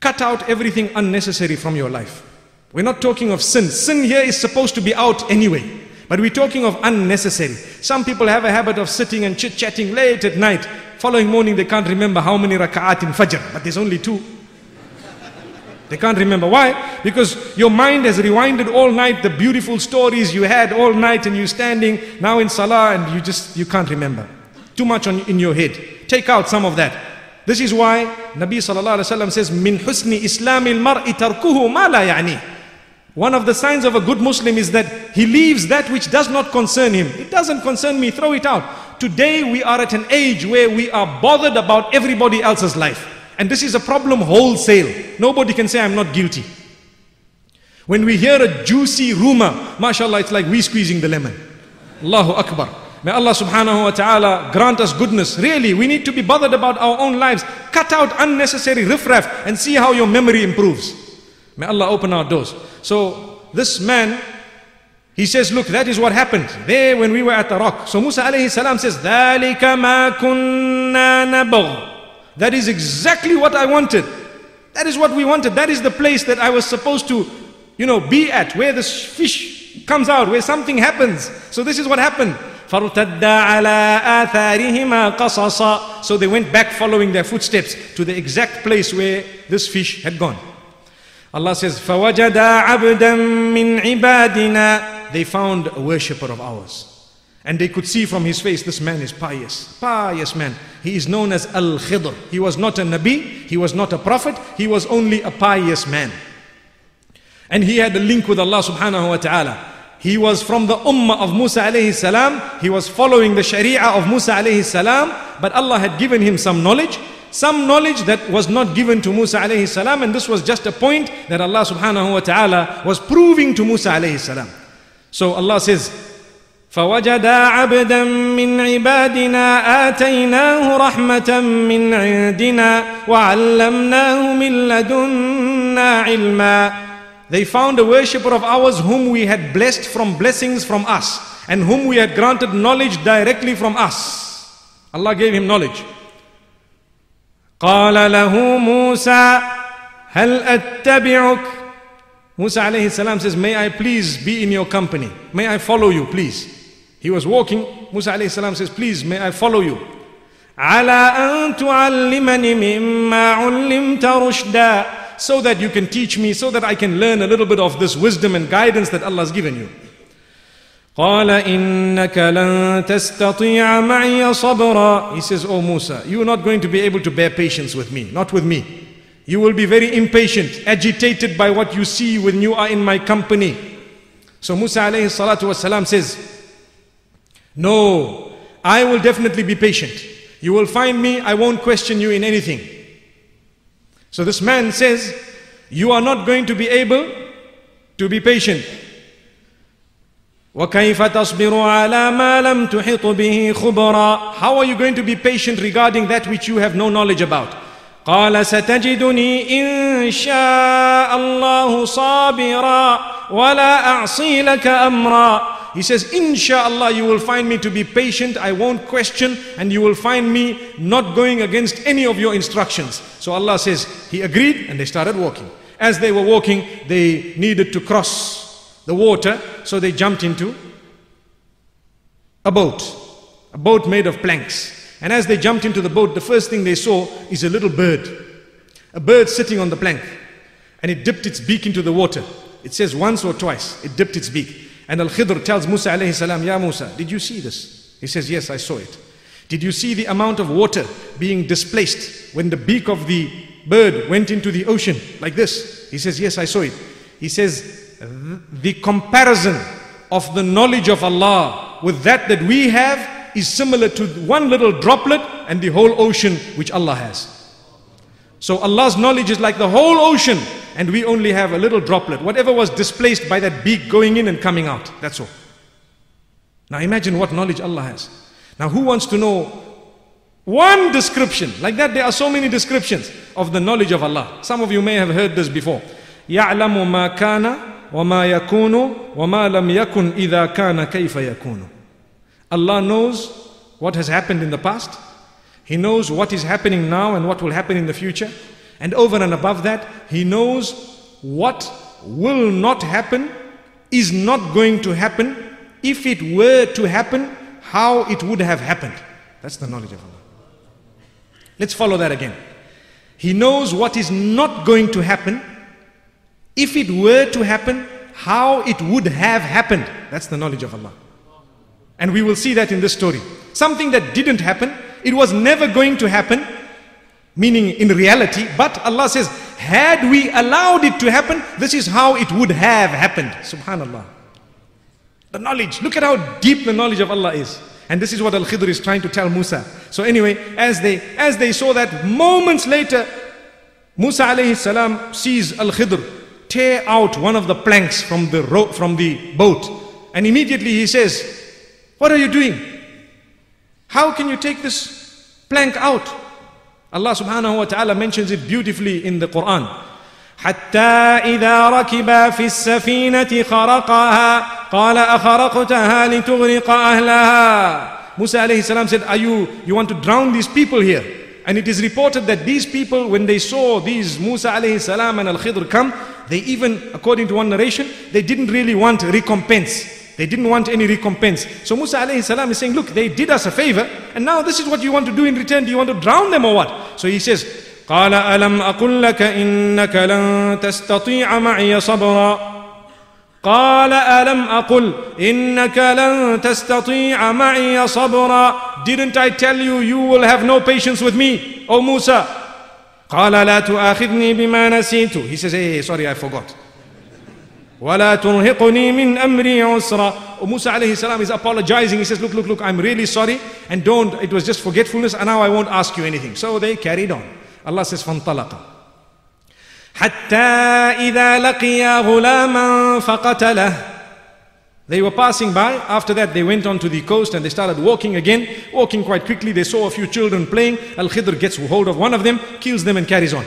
Cut out everything unnecessary from your life. We're not talking of sin. Sin here is supposed to be out anyway. But we're talking of unnecessary. Some people have a habit of sitting and chit chatting late at night. Following morning, they can't remember how many rak'at in Fajr, but there's only two. They can't remember. Why? Because your mind has rewinded all night the beautiful stories you had all night and you're standing now in Salah and you just, you can't remember. Too much on, in your head. Take out some of that. This is why Nabi sallallahu alaihi wasallam says, "Min husni islamil mar'i tarkuhu ma la yani." One of the signs of a good Muslim is that he leaves that which does not concern him. It doesn't concern me, throw it out. Today we are at an age where we are bothered about everybody else's life. And this is a problem wholesale. Nobody can say I'm not guilty. When we hear a juicy rumor, mashallah, it's like we squeezing the lemon. Allahu Akbar. May Allah subhanahu wa ta'ala grant us goodness. Really, we need to be bothered about our own lives. Cut out unnecessary riffraff and see how your memory improves. May Allah open our doors. So, this man, he says, look, that is what happened there when we were at the rock. So Musa alayhi salam says, ذَلِكَ مَا كُنَّا نَبَغْ that is exactly what I wanted. That is what we wanted. That is the place that I was supposed to, you know, be at, where the fish comes out, where something happens. So this is what happened. So they went back following their footsteps to the exact place where this fish had gone. Allah says, فَوَجَدَا عَبْدًا مِّنْ عِبَادِنَا They found a worshipper of ours. And they could see from his face, this man is pious. Pious man. He is known as Al Khidr. He was not a Nabi, he was not a prophet, he was only a pious man. And he had a link with Allah subhanahu wa ta'ala. He was from the ummah of Musa alayhi salam. He was following the sharia of Musa alayhi salam. But Allah had given him some knowledge. Some knowledge that was not given to Musa alayhi salam. And this was just a point that Allah subhanahu wa ta'ala was proving to Musa alayhi salam. So Allah says, فوجدا عبدا من عبادنا آتيناه رحمة من عندنا وعلمناه من لدنا علما They found a worshipper of ours whom we had blessed from blessings from us and whom we had granted knowledge directly from us. Allah gave him knowledge. قال له موسى هل أتبعك Musa alayhi salam says, May I please be in your company? May I follow you, please? He was walking. Musa alayhi salam says, Please, may I follow you? على أن تعلمني مما علمت رشدا so that you can teach me, so that I can learn a little bit of this wisdom and guidance that Allah has given you. قال إنك لن تستطيع معي صبرا He says, Oh Musa, you are not going to be able to bear patience with me, not with me. You will be very impatient, agitated by what you see when you are in my company. So Musa alayhi salatu wasalam says, no, I will definitely be patient. You will find me, I won't question you in anything. So this man says, You are not going to be able to be patient. وكيف تصبر على ما لم تحط به خبرا How are you going to be patient regarding that which you have no knowledge about? قال ستجدني إن شاء الله صابرا ولا أعصي لك أمرا he says, Inshallah, you will find me to be patient, I won't question, and you will find me not going against any of your instructions. So Allah says, He agreed, and they started walking. As they were walking, they needed to cross the water, so they jumped into a boat, a boat made of planks. And as they jumped into the boat, the first thing they saw is a little bird, a bird sitting on the plank, and it dipped its beak into the water. It says once or twice, it dipped its beak. And Al Khidr tells Musa alayhi Ya Musa, did you see this? He says, Yes, I saw it. Did you see the amount of water being displaced when the beak of the bird went into the ocean like this? He says, Yes, I saw it. He says, The comparison of the knowledge of Allah with that that we have is similar to one little droplet and the whole ocean which Allah has. So Allah's knowledge is like the whole ocean and we only have a little droplet, whatever was displaced by that beak going in and coming out. That's all. Now imagine what knowledge Allah has. Now, who wants to know one description? Like that, there are so many descriptions of the knowledge of Allah. Some of you may have heard this before. يعلم ما كان وما يكون وما لم يكن إذا كان كيف يكون Allah knows what has happened in the past. He knows what is happening now and what will happen in the future. And over and above that, he knows what will not happen, is not going to happen. If it were to happen, how it would have happened. That's the knowledge of Allah. Let's follow that again. He knows what is not going to happen. If it were to happen, how it would have happened. That's the knowledge of Allah. And we will see that in this story. Something that didn't happen, it was never going to happen, meaning in reality, but Allah says, had we allowed it to happen, this is how it would have happened. Subhanallah. The knowledge, look at how deep the knowledge of Allah is. And this is what Al-Khidr is trying to tell Musa. So anyway, as they as they saw that moments later, Musa alayhi salam sees Al-Khidr tear out one of the planks from the ro- from the boat. And immediately he says, What are you doing? How can you take this plank out? Allah subhanahu wa ta'ala mentions it beautifully in the Quran. حتى إذا ركبا في السفينة خرقها قال أخرقتها لتغرق أهلها Musa alayhi salam said, Are you, you want to drown these people here? And it is reported that these people, when they saw these Musa alayhi salam and Al-Khidr come, they even, according to one narration, they didn't really want recompense. They didn't want any recompense. So Musa alayhi salam is saying, look, they did us a favor, and now this is what you want to do in return. Do you want to drown them or what? So he says, قال ألم أقل لك إنك لن تستطيع معي صبرا قال ألم أقل إنك لن تستطيع معي صبرا Didn't I tell you you will have no patience with me, O Musa? قال لا تؤاخذني بما نسيت He says, hey, sorry, I forgot. ولا ترهقني من أمري عسرا Musa alayhi salam is apologizing. He says, look, look, look, I'm really sorry. And don't, it was just forgetfulness and now I won't ask you anything. So they carried on. Allah says, فانطلق حتى إذا لقيا غلاما فقتله They were passing by. After that, they went on to the coast and they started walking again. Walking quite quickly, they saw a few children playing. Al Khidr gets hold of one of them, kills them, and carries on.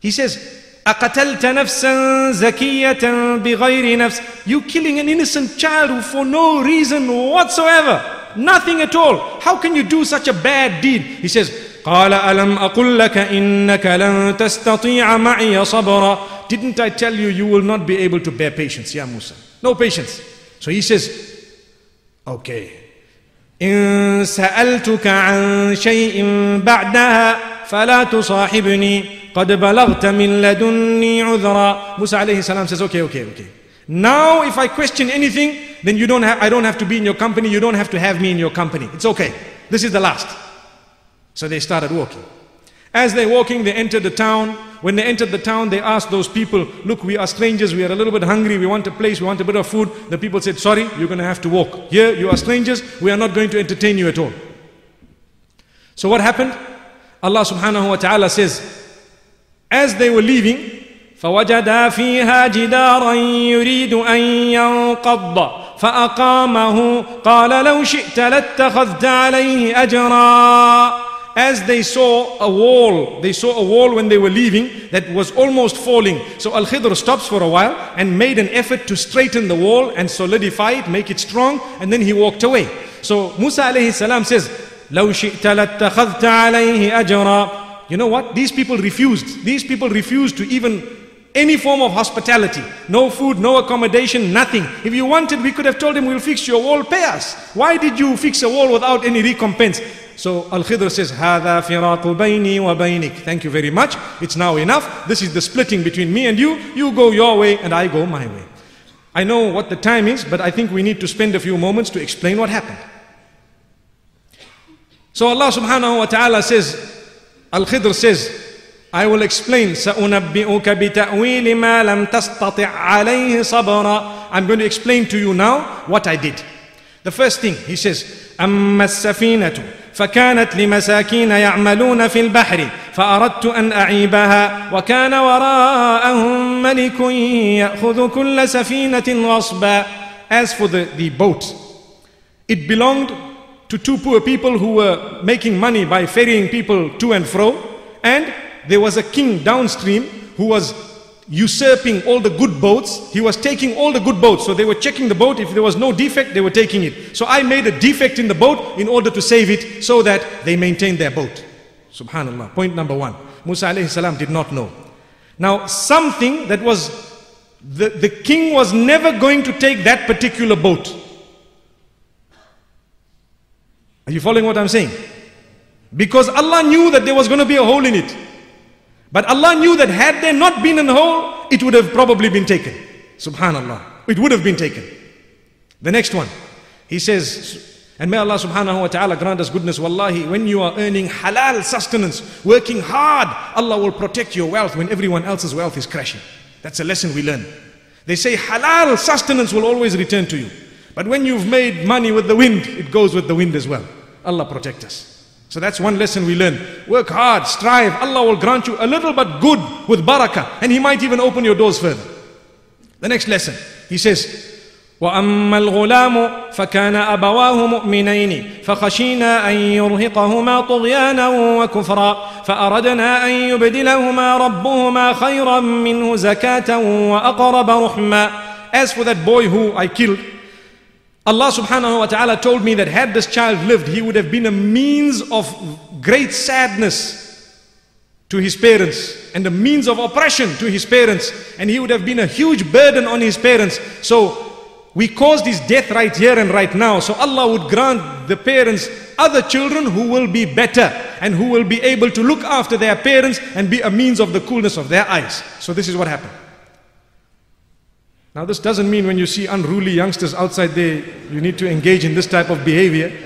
He says, أقتلت نفسا زكية بغير نفس You killing an innocent child for no reason whatsoever. Nothing at all. How can you do such a bad deed? He says, قال ألم أقل لك إنك لن تستطيع معي صبرا Didn't I tell you you will not be able to bear patience, Ya Musa? No patience. So he says, okay. إن سألتك عن شيء بعدها فلا تصاحبني قد بلغت من لدني عذرا Musa alayhi salam says, okay, okay, okay. Now if I question anything, then you don't have, I don't have to be in your company, you don't have to have me in your company. It's okay. This is the last. So they started walking. As they're walking, they entered the town. When they entered the town, they asked those people, Look, we are strangers, we are a little bit hungry, we want a place, we want a bit of food. The people said, Sorry, you're going to have to walk. Here, you are strangers, we are not going to entertain you at all. So what happened? Allah subhanahu wa ta'ala says, As they were leaving, فوجدا فيها جدارا يريد أن ينقض فأقامه قال لو شئت لاتخذت عليه أجرا as they saw a wall, they saw a wall when they were leaving that was almost falling. So Al Khidr stops for a while and made an effort to straighten the wall and solidify it, make it strong, and then he walked away. So Musa alayhi salam says, لو شئت لاتخذت عليه أجرا. You know what? These people refused. These people refused to even any form of hospitality. No food, no accommodation, nothing. If you wanted, we could have told him, we'll fix your wall, pay us. Why did you fix a wall without any recompense? So Al-Khidr says, هَذَا فِرَاقُ بَيْنِي وَبَيْنِكَ Thank you very much. It's now enough. This is the splitting between me and you. You go your way and I go my way. I know what the time is, but I think we need to spend a few moments to explain what happened. So Allah subhanahu wa ta'ala says, Al-Khidr says, I will explain سأنبئك بتأويل ما لم تستطع عليه صبرا I'm going to explain to you now what I did. The first thing he says أما السفينة فكانت لمساكين يعملون في البحر فأردت أن أعيبها وكان وراءهم ملك يأخذ كل سفينة غصبا As for the, the boat, it belonged to two poor people who were making money by ferrying people to and fro and there was a king downstream who was usurping all the good boats. He was taking all the good boats. So they were checking the boat. If there was no defect, they were taking it. So I made a defect in the boat in order to save it so that they maintained their boat. Subhanallah. Point number one. Musa alayhi salam did not know. Now, something that was, the, the king was never going to take that particular boat. Are you following what I'm saying? Because Allah knew that there was going to be a hole in it. But Allah knew that had there not been a hole, it would have probably been taken. Subhanallah. It would have been taken. The next one. He says, and may Allah subhanahu wa ta'ala grant us goodness. Wallahi, when you are earning halal sustenance, working hard, Allah will protect your wealth when everyone else's wealth is crashing. That's a lesson we learn. They say halal sustenance will always return to you. But when you've made money with the wind, it goes with the wind as well. Allah protect us. So that's one lesson we learn. Work hard, strive. Allah will grant you a little but good with barakah. And He might even open your doors further. The next lesson, He says, واما الغلام فكان ابواه مؤمنين فخشينا ان يرهقهما طغيانا وكفرا فاردنا ان يبدلهما ربهما خيرا منه زكاه واقرب رحما As for that boy who I killed, Allah subhanahu wa ta'ala told me that had this child lived, he would have been a means of great sadness to his parents and a means of oppression to his parents, and he would have been a huge burden on his parents. So we caused his death right here and right now. So Allah would grant the parents other children who will be better and who will be able to look after their parents and be a means of the coolness of their eyes. So this is what happened. Now this doesn't mean when you see unruly youngsters outside there, you need to engage in this type of behavior.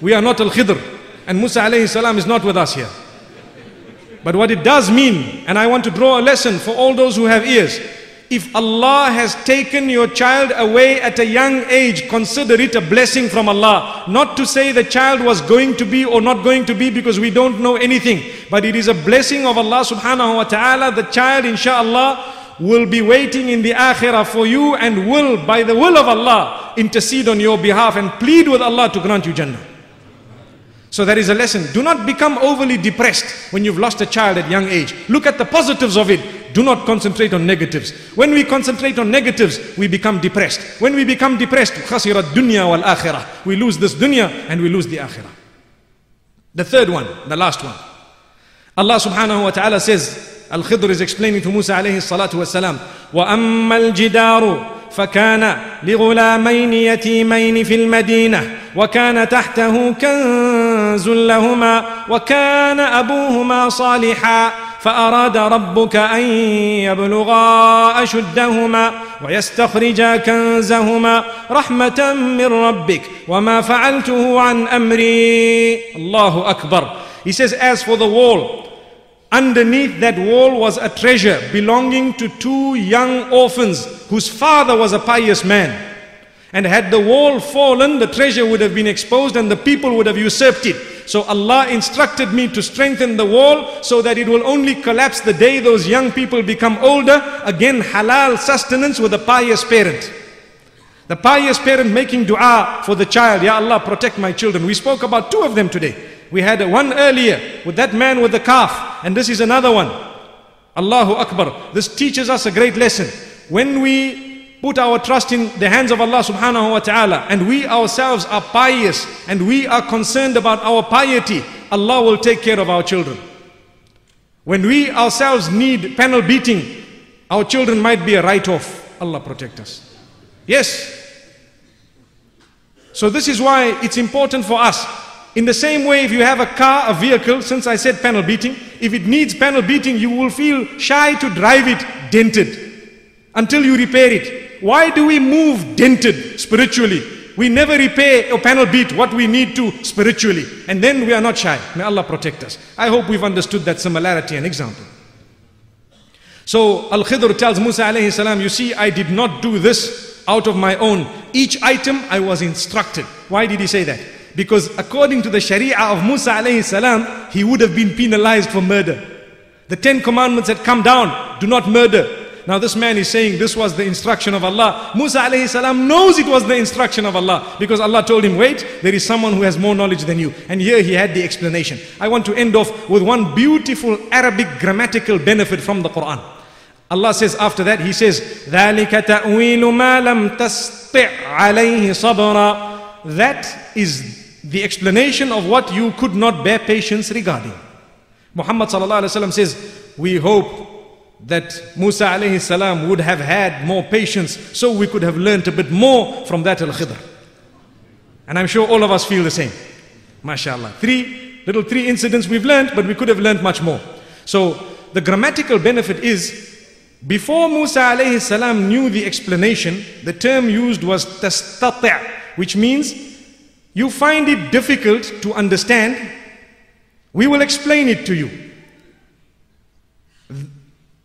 We are not Al-Khidr and Musa alayhi salam is not with us here. But what it does mean, and I want to draw a lesson for all those who have ears, if Allah has taken your child away at a young age, consider it a blessing from Allah. Not to say the child was going to be or not going to be because we don't know anything. But it is a blessing of Allah subhanahu wa ta'ala. The child inshallah will be waiting in the akhirah for you and will, by the will of Allah, intercede on your behalf and plead with Allah to grant you Jannah. So that is a lesson. Do not become overly depressed when you've lost a child at young age. Look at the positives of it. Do not concentrate on negatives. When we concentrate on negatives, we become depressed. When we become depressed, dunya wal we lose this dunya and we lose the akhirah. The third one, the last one. Allah subhanahu wa ta'ala says, Al-Khidr is explaining to Musa alayhi salatu wasalam, وأما الجدار فكان لغلامين يتيمين في المدينة وكان تحته كنز لهما وكان أبوهما صالحا فأراد ربك أن يبلغا أشدهما ويستخرجا كنزهما رحمة من ربك. وما فعلته عن أمري. الله أكبر. He says as for the wall Underneath that wall was a treasure belonging to two young orphans whose father was a pious man. And had the wall fallen, the treasure would have been exposed and the people would have usurped it. So Allah instructed me to strengthen the wall so that it will only collapse the day those young people become older. Again, halal sustenance with a pious parent. The pious parent making dua for the child. Ya Allah, protect my children. We spoke about two of them today. We had one earlier with that man with the calf, and this is another one. Allahu Akbar. This teaches us a great lesson. When we put our trust in the hands of Allah subhanahu wa ta'ala and we ourselves are pious and we are concerned about our piety, Allah will take care of our children. When we ourselves need panel beating, our children might be a write-off. Allah protect us. Yes. So this is why it's important for us. In the same way, if you have a car, a vehicle, since I said panel beating, if it needs panel beating, you will feel shy to drive it dented until you repair it. Why do we move dented spiritually? We never repair or panel beat what we need to spiritually. And then we are not shy. May Allah protect us. I hope we've understood that similarity and example. So Al-Khidr tells Musa alayhi salam, you see, I did not do this out of my own. Each item I was instructed. Why did he say that? Because according to the Sharia of Musa alayhi salam, he would have been penalized for murder. The Ten Commandments had come down, do not murder. Now this man is saying this was the instruction of Allah. Musa alayhi salam knows it was the instruction of Allah because Allah told him, wait, there is someone who has more knowledge than you. And here he had the explanation. I want to end off with one beautiful Arabic grammatical benefit from the Quran. Allah says after that, He says, ذَلِكَ تَأْوِيلُ مَا لَمْ تَسْطِعْ عَلَيْهِ صَبْرًا That is the explanation of what you could not bear patience regarding. Muhammad says, we hope that Musa alayhi salam would have had more patience so we could have learnt a bit more from that al-Khidr. And I'm sure all of us feel the same. MashaAllah. Three, little three incidents we've learned, but we could have learnt much more. So the grammatical benefit is before Musa alayhi salam knew the explanation, the term used was tastati', which means you find it difficult to understand, we will explain it to you.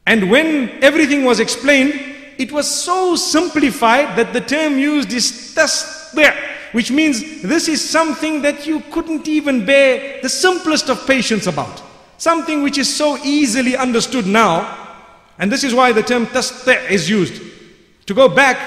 And when everything was explained, it was so simplified that the term used is tastati', which means this is something that you couldn't even bear the simplest of patience about. Something which is so easily understood now and this is why the term tasti' is used. To go back,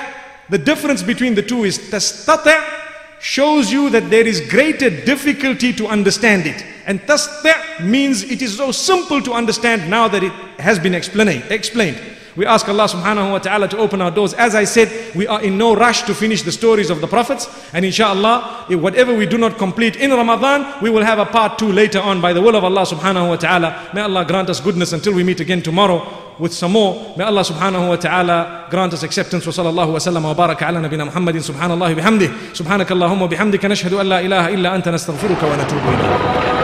the difference between the two is tastati' shows you that there is greater difficulty to understand it. And tasti' means it is so simple to understand now that it has been explained. explained. We ask Allah subhanahu wa ta'ala to open our doors. As I said, we are in no rush to finish the stories of the prophets. And inshallah, whatever we do not complete in Ramadan, we will have a part two later on by the will of Allah subhanahu wa ta'ala. May Allah grant us goodness until we meet again tomorrow with some more. May Allah subhanahu wa ta'ala grant us acceptance. Wa sallallahu wa sallam wa baraka ala nabina Muhammadin subhanallah bihamdih. Subhanakallahumma bihamdika nashhadu an la ilaha illa anta nastaghfiruka wa natubu ilayk.